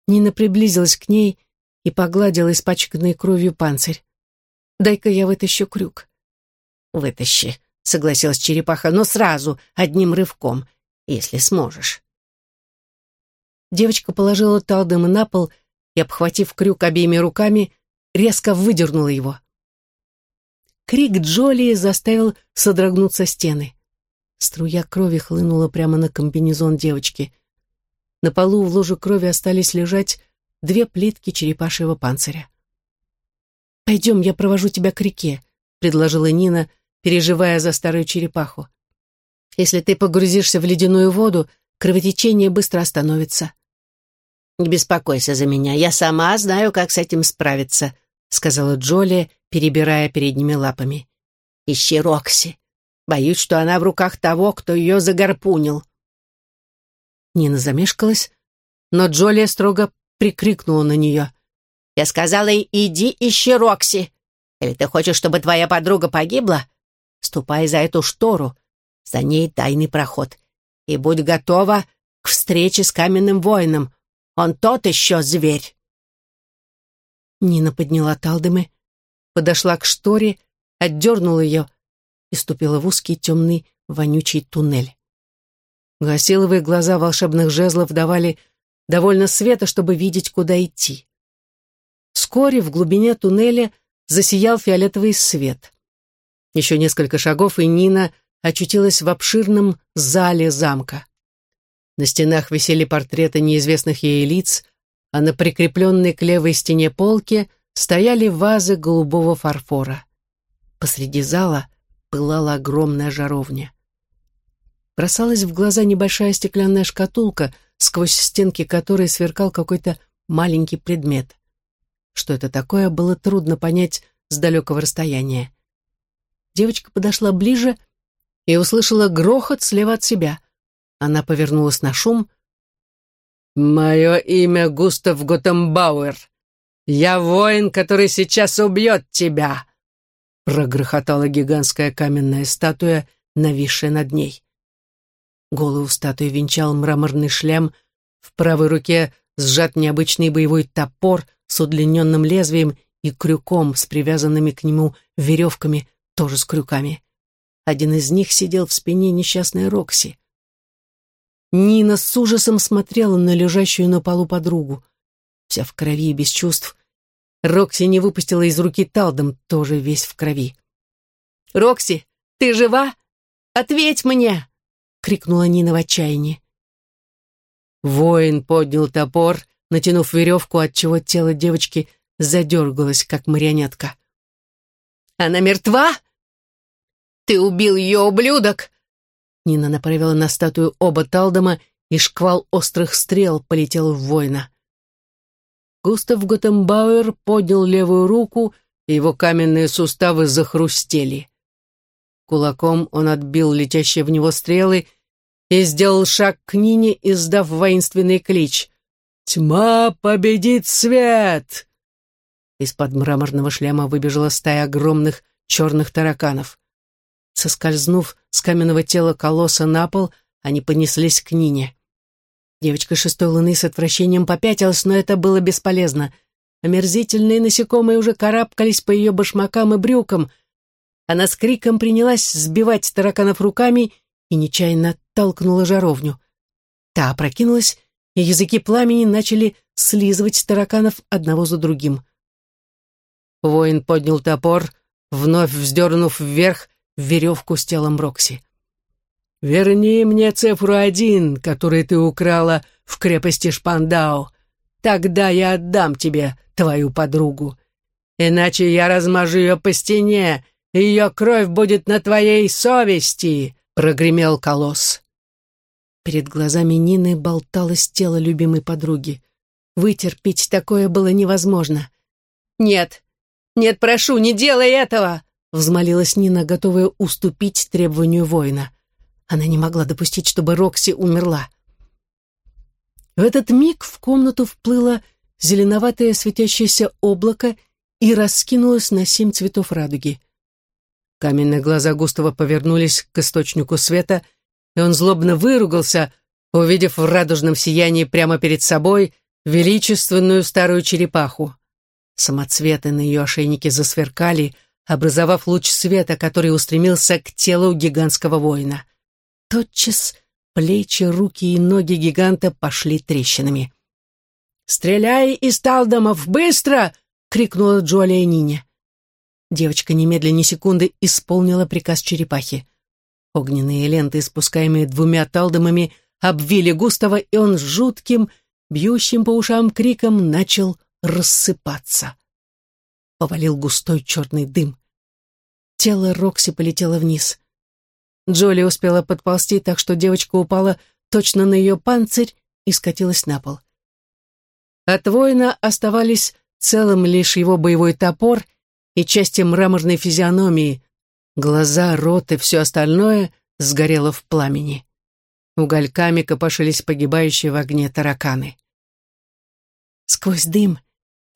Нина приблизилась к ней и погладила испачканный кровью панцирь. «Дай-ка я вытащу крюк». «Вытащи», — согласилась черепаха, «но сразу, одним рывком, если сможешь». Девочка положила талдым на пол и, обхватив крюк обеими руками, резко выдернула его. Крик Джоли заставил содрогнуться стены. Струя крови хлынула прямо на комбинезон девочки. На полу в луже крови остались лежать две плитки черепашьего панциря. «Пойдем, я провожу тебя к реке», — предложила Нина, переживая за старую черепаху. «Если ты погрузишься в ледяную воду, кровотечение быстро остановится». «Не беспокойся за меня, я сама знаю, как с этим справиться», — сказала Джоли, перебирая передними лапами. «Ищи Рокси. Боюсь, что она в руках того, кто ее загорпунил». Нина замешкалась, но Джолия строго прикрикнула на нее. «Я сказала ей, иди ищи Рокси. Или ты хочешь, чтобы твоя подруга погибла? Ступай за эту штору. За ней тайный проход. И будь готова к встрече с каменным воином. Он тот еще зверь. Нина подняла талдымы, подошла к шторе, отдернула ее и ступила в узкий темный вонючий туннель. Гасиловые глаза волшебных жезлов давали довольно света, чтобы видеть, куда идти. Вскоре в глубине туннеля засиял фиолетовый свет. Еще несколько шагов, и Нина очутилась в обширном зале замка. На стенах висели портреты неизвестных ей лиц, а на прикрепленной к левой стене полке стояли вазы голубого фарфора. Посреди зала пылала огромная жаровня. Бросалась в глаза небольшая стеклянная шкатулка, сквозь стенки которой сверкал какой-то маленький предмет. Что это такое, было трудно понять с далекого расстояния. Девочка подошла ближе и услышала грохот слева от себя — она повернулась на шум. «Мое имя Густав Готембауэр. Я воин, который сейчас убьет тебя!» Прогрохотала гигантская каменная статуя, нависшая над ней. Голову статуи венчал мраморный шлем, в правой руке сжат необычный боевой топор с удлиненным лезвием и крюком с привязанными к нему веревками, тоже с крюками. Один из них сидел в спине несчастной Рокси. Нина с ужасом смотрела на лежащую на полу подругу. Вся в крови и без чувств. Рокси не выпустила из руки Талдом, тоже весь в крови. «Рокси, ты жива? Ответь мне!» — крикнула Нина в отчаянии. Воин поднял топор, натянув веревку, отчего тело девочки задергалось, как марионетка. Она мертва? Ты убил ее, ублюдок!» Нина направила на статую оба Талдома, и шквал острых стрел полетел в воина. Густав Готенбауэр поднял левую руку, и его каменные суставы захрустели. Кулаком он отбил летящие в него стрелы и сделал шаг к Нине, издав воинственный клич. «Тьма победит свет!» Из-под мраморного шлема выбежала стая огромных черных тараканов. Соскользнув с каменного тела колосса на пол, они понеслись к Нине. Девочка шестой луны с отвращением попятилась, но это было бесполезно. Омерзительные насекомые уже карабкались по ее башмакам и брюкам. Она с криком принялась сбивать тараканов руками и нечаянно толкнула жаровню. Та опрокинулась, и языки пламени начали слизывать тараканов одного за другим. Воин поднял топор, вновь вздернув вверх веревку с телом Рокси. «Верни мне цифру один, которую ты украла в крепости Шпандау. Тогда я отдам тебе твою подругу. Иначе я размажу ее по стене, и ее кровь будет на твоей совести», — прогремел колосс. Перед глазами Нины болталось тело любимой подруги. Вытерпеть такое было невозможно. «Нет, нет, прошу, не делай этого!» — взмолилась Нина, готовая уступить требованию воина. Она не могла допустить, чтобы Рокси умерла. В этот миг в комнату вплыло зеленоватое светящееся облако и раскинулось на семь цветов радуги. Каменные глаза Густава повернулись к источнику света, и он злобно выругался, увидев в радужном сиянии прямо перед собой величественную старую черепаху. Самоцветы на ее ошейнике засверкали, образовав луч света, который устремился к телу гигантского воина. Тотчас плечи, руки и ноги гиганта пошли трещинами. «Стреляй из талдомов! Быстро!» — крикнула Джолия Нине. Девочка немедленно секунды исполнила приказ черепахи. Огненные ленты, спускаемые двумя талдомами, обвили Густава, и он с жутким, бьющим по ушам криком начал рассыпаться. Повалил густой черный дым. Тело Рокси полетело вниз. Джоли успела подползти, так что девочка упала точно на ее панцирь и скатилась на пол. От воина оставались целым лишь его боевой топор и части мраморной физиономии, глаза, рот и все остальное сгорело в пламени. Угольками копошились погибающие в огне тараканы. Сквозь дым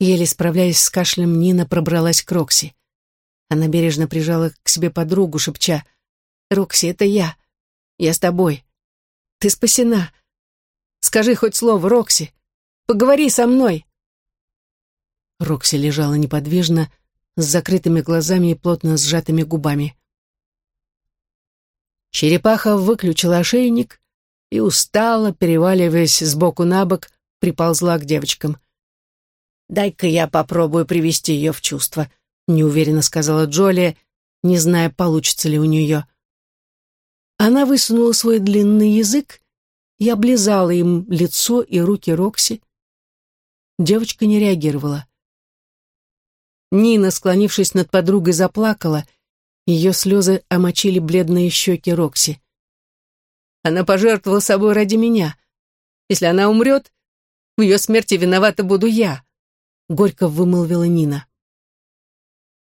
Еле справляясь с кашлем, Нина пробралась к Рокси. Она бережно прижала к себе подругу, шепча, «Рокси, это я. Я с тобой. Ты спасена. Скажи хоть слово, Рокси. Поговори со мной». Рокси лежала неподвижно, с закрытыми глазами и плотно сжатыми губами. Черепаха выключила ошейник и устало, переваливаясь с боку на бок, приползла к девочкам. «Дай-ка я попробую привести ее в чувство», — неуверенно сказала Джоли, не зная, получится ли у нее. Она высунула свой длинный язык и облизала им лицо и руки Рокси. Девочка не реагировала. Нина, склонившись над подругой, заплакала. Ее слезы омочили бледные щеки Рокси. «Она пожертвовала собой ради меня. Если она умрет, в ее смерти виновата буду я», — горько вымолвила Нина.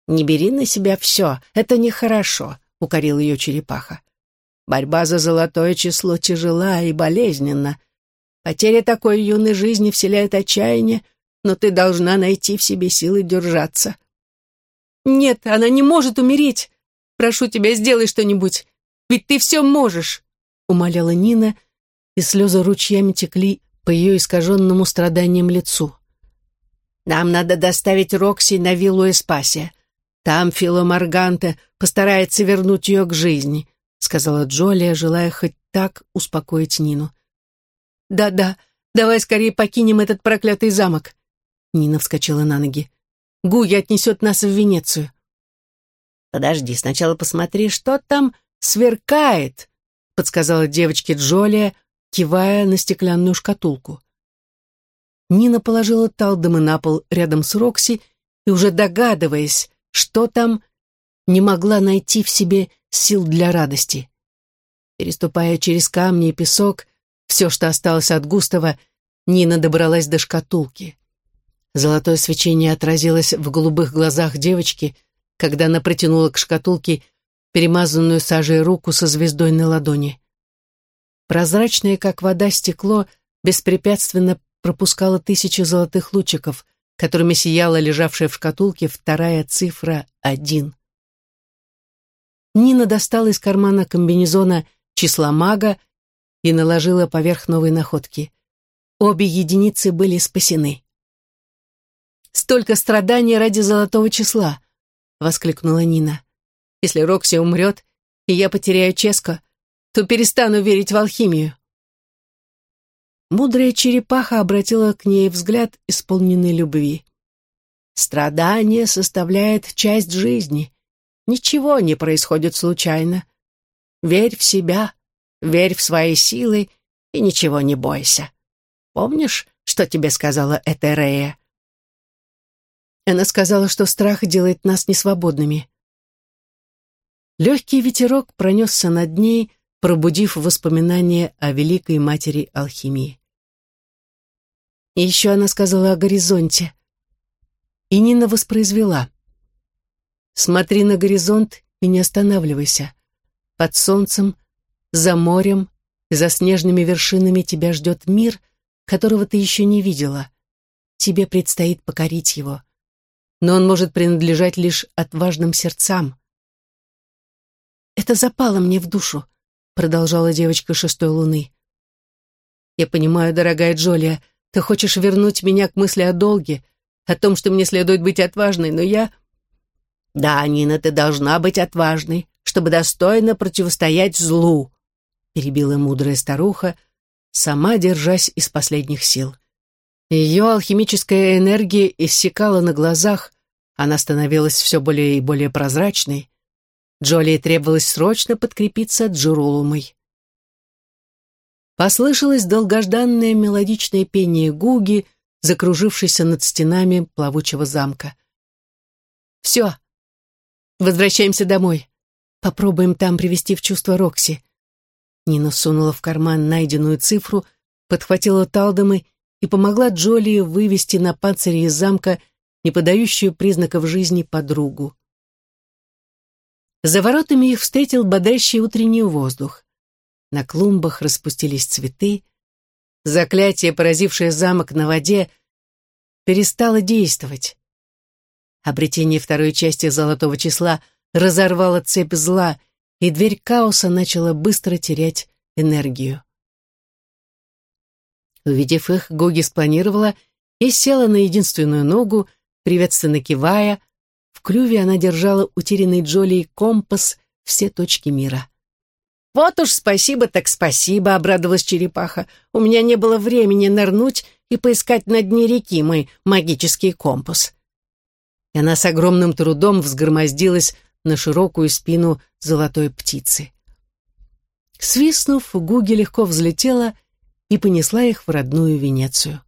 «Не бери на себя все, это нехорошо», — укорил ее черепаха. «Борьба за золотое число тяжела и болезненна. Потеря такой юной жизни вселяет отчаяние, но ты должна найти в себе силы держаться». «Нет, она не может умереть. Прошу тебя, сделай что-нибудь, ведь ты все можешь», — умоляла Нина, и слезы ручьями текли по ее искаженному страданием лицу. Нам надо доставить Рокси на виллу Эспасия. Там Фило Марганте постарается вернуть ее к жизни», — сказала Джолия, желая хоть так успокоить Нину. «Да-да, давай скорее покинем этот проклятый замок». Нина вскочила на ноги. «Гуги отнесет нас в Венецию». «Подожди, сначала посмотри, что там сверкает», — подсказала девочке Джолия, кивая на стеклянную шкатулку. Нина положила талдомы на пол рядом с Рокси и, уже догадываясь, что там, не могла найти в себе сил для радости. Переступая через камни и песок, все, что осталось от Густава, Нина добралась до шкатулки. Золотое свечение отразилось в голубых глазах девочки, когда она протянула к шкатулке перемазанную сажей руку со звездой на ладони. Прозрачное, как вода, стекло беспрепятственно пропускало тысячи золотых лучиков, которыми сияла лежавшая в шкатулке вторая цифра один. Нина достала из кармана комбинезона числа мага и наложила поверх новой находки. Обе единицы были спасены. «Столько страданий ради золотого числа!» — воскликнула Нина. «Если Рокси умрет, и я потеряю Ческо, то перестану верить в алхимию». Мудрая черепаха обратила к ней взгляд, исполненный любви. «Страдание составляет часть жизни. Ничего не происходит случайно. Верь в себя, верь в свои силы и ничего не бойся. Помнишь, что тебе сказала Этерея?» Она сказала, что страх делает нас несвободными. Легкий ветерок пронесся над ней, пробудив воспоминания о великой матери алхимии. И еще она сказала о горизонте. И Нина воспроизвела. «Смотри на горизонт и не останавливайся. Под солнцем, за морем, за снежными вершинами тебя ждет мир, которого ты еще не видела. Тебе предстоит покорить его но он может принадлежать лишь отважным сердцам. «Это запало мне в душу», — продолжала девочка шестой луны. «Я понимаю, дорогая Джолия, ты хочешь вернуть меня к мысли о долге, о том, что мне следует быть отважной, но я...» «Да, Нина, ты должна быть отважной, чтобы достойно противостоять злу», — перебила мудрая старуха, сама держась из последних сил. Ее алхимическая энергия иссякала на глазах, она становилась все более и более прозрачной. Джоли требовалось срочно подкрепиться Джурулумой. Послышалось долгожданное мелодичное пение гуги, закружившейся над стенами плавучего замка. «Все, возвращаемся домой. Попробуем там привести в чувство Рокси». Нина сунула в карман найденную цифру, подхватила талдомы и помогла Джоли вывести на панцире из замка не подающую признаков жизни подругу. За воротами их встретил бодрящий утренний воздух. На клумбах распустились цветы. Заклятие, поразившее замок на воде, перестало действовать. Обретение второй части золотого числа разорвало цепь зла, и дверь хаоса начала быстро терять энергию. Увидев их, Гоги спланировала и села на единственную ногу, приветственно кивая, в клюве она держала утерянный Джоли компас все точки мира. «Вот уж спасибо так спасибо», — обрадовалась черепаха. «У меня не было времени нырнуть и поискать на дне реки мой магический компас». И она с огромным трудом взгромоздилась на широкую спину золотой птицы. Свистнув, Гуги легко взлетела и понесла их в родную Венецию.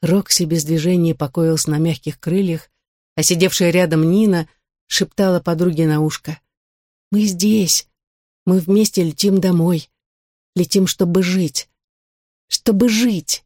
Рокси без движения покоился на мягких крыльях, а сидевшая рядом Нина шептала подруге на ушко. «Мы здесь. Мы вместе летим домой. Летим, чтобы жить. Чтобы жить».